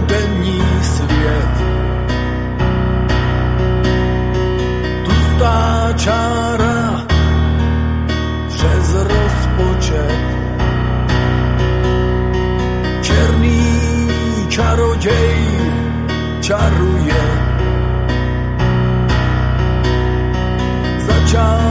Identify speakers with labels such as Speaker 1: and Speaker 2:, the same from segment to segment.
Speaker 1: dni svijet Tusta čára přes rozpočet Černý čaroděj čaruje Začal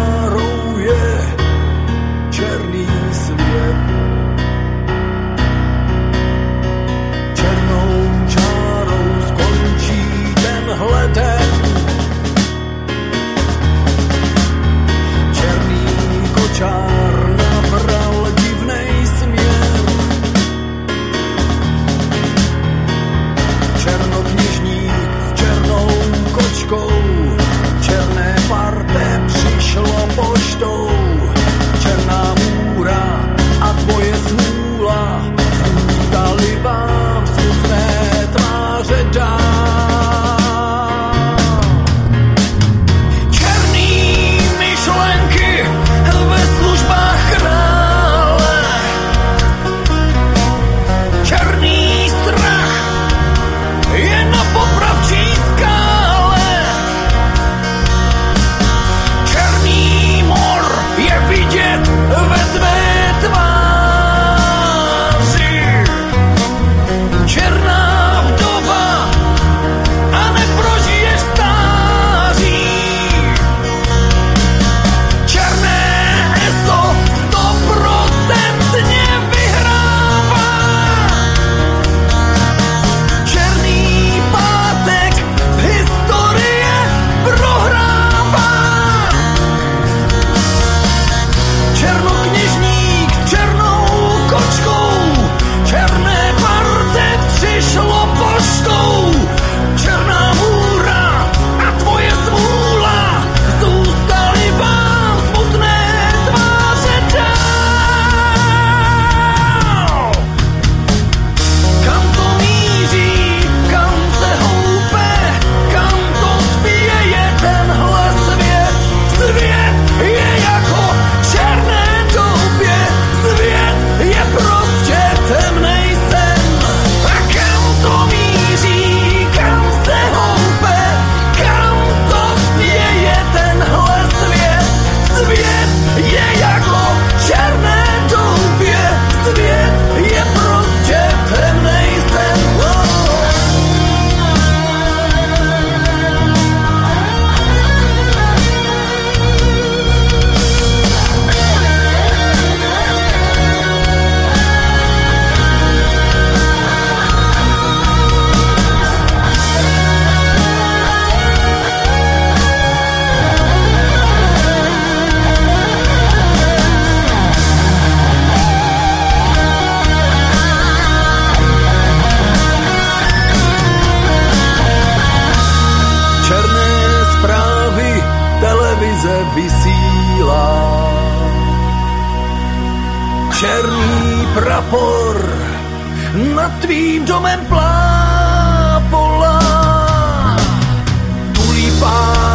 Speaker 1: černý prapor nad tvým domem plápolá tulipán